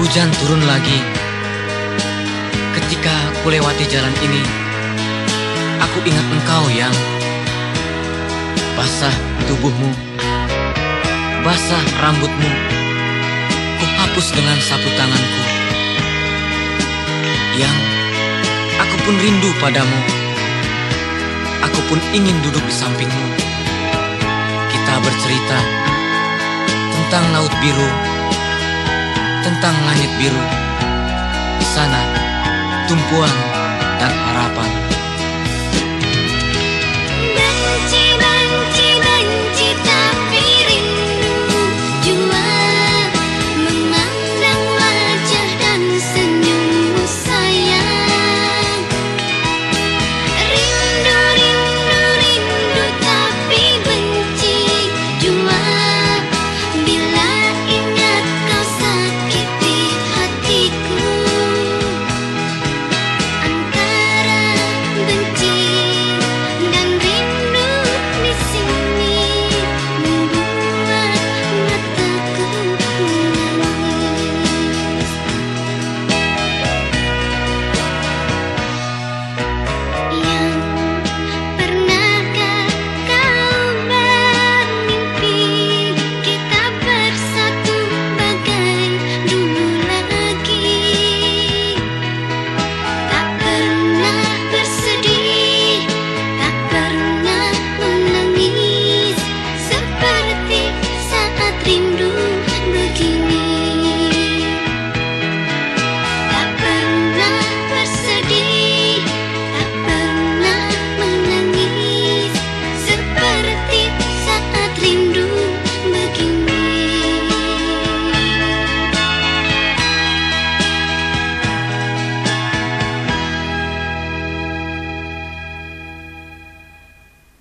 Hujan turun lagi. Ketika aku lewati jalan ini, aku ingat engkau yang basah tubuhmu, basah rambutmu, ku hapus dengan sapu tanganku. Yang aku pun rindu padamu, aku pun ingin duduk di sampingmu. Kita bercerita tentang laut biru, tentang langit biru. Sana, tumpuan dan harapan.